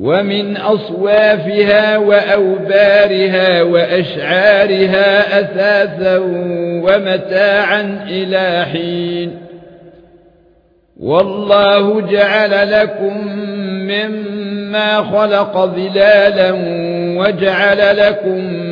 ومن أصوافها وأوبارها وأشعارها أثاثا ومتاعا إلى حين. والله جعل لكم مما خلق ظلالا وجعل لكم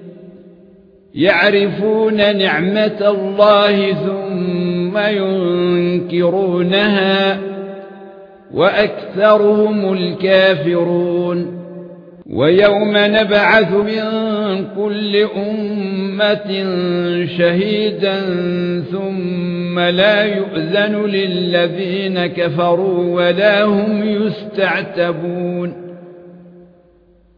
يعرفون نعمة الله ثم ينكرونها وأكثرهم الكافرون. ويوم نبعث من كل أمة شهيدا ثم لا يؤذن للذين كفروا ولا هم يستعتبون.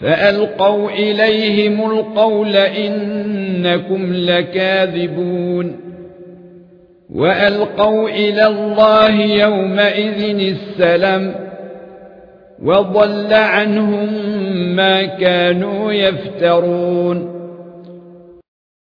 فألقوا إليهم القول إنكم لكاذبون وألقوا إلى الله يومئذ السلام وضل عنهم ما كانوا يفترون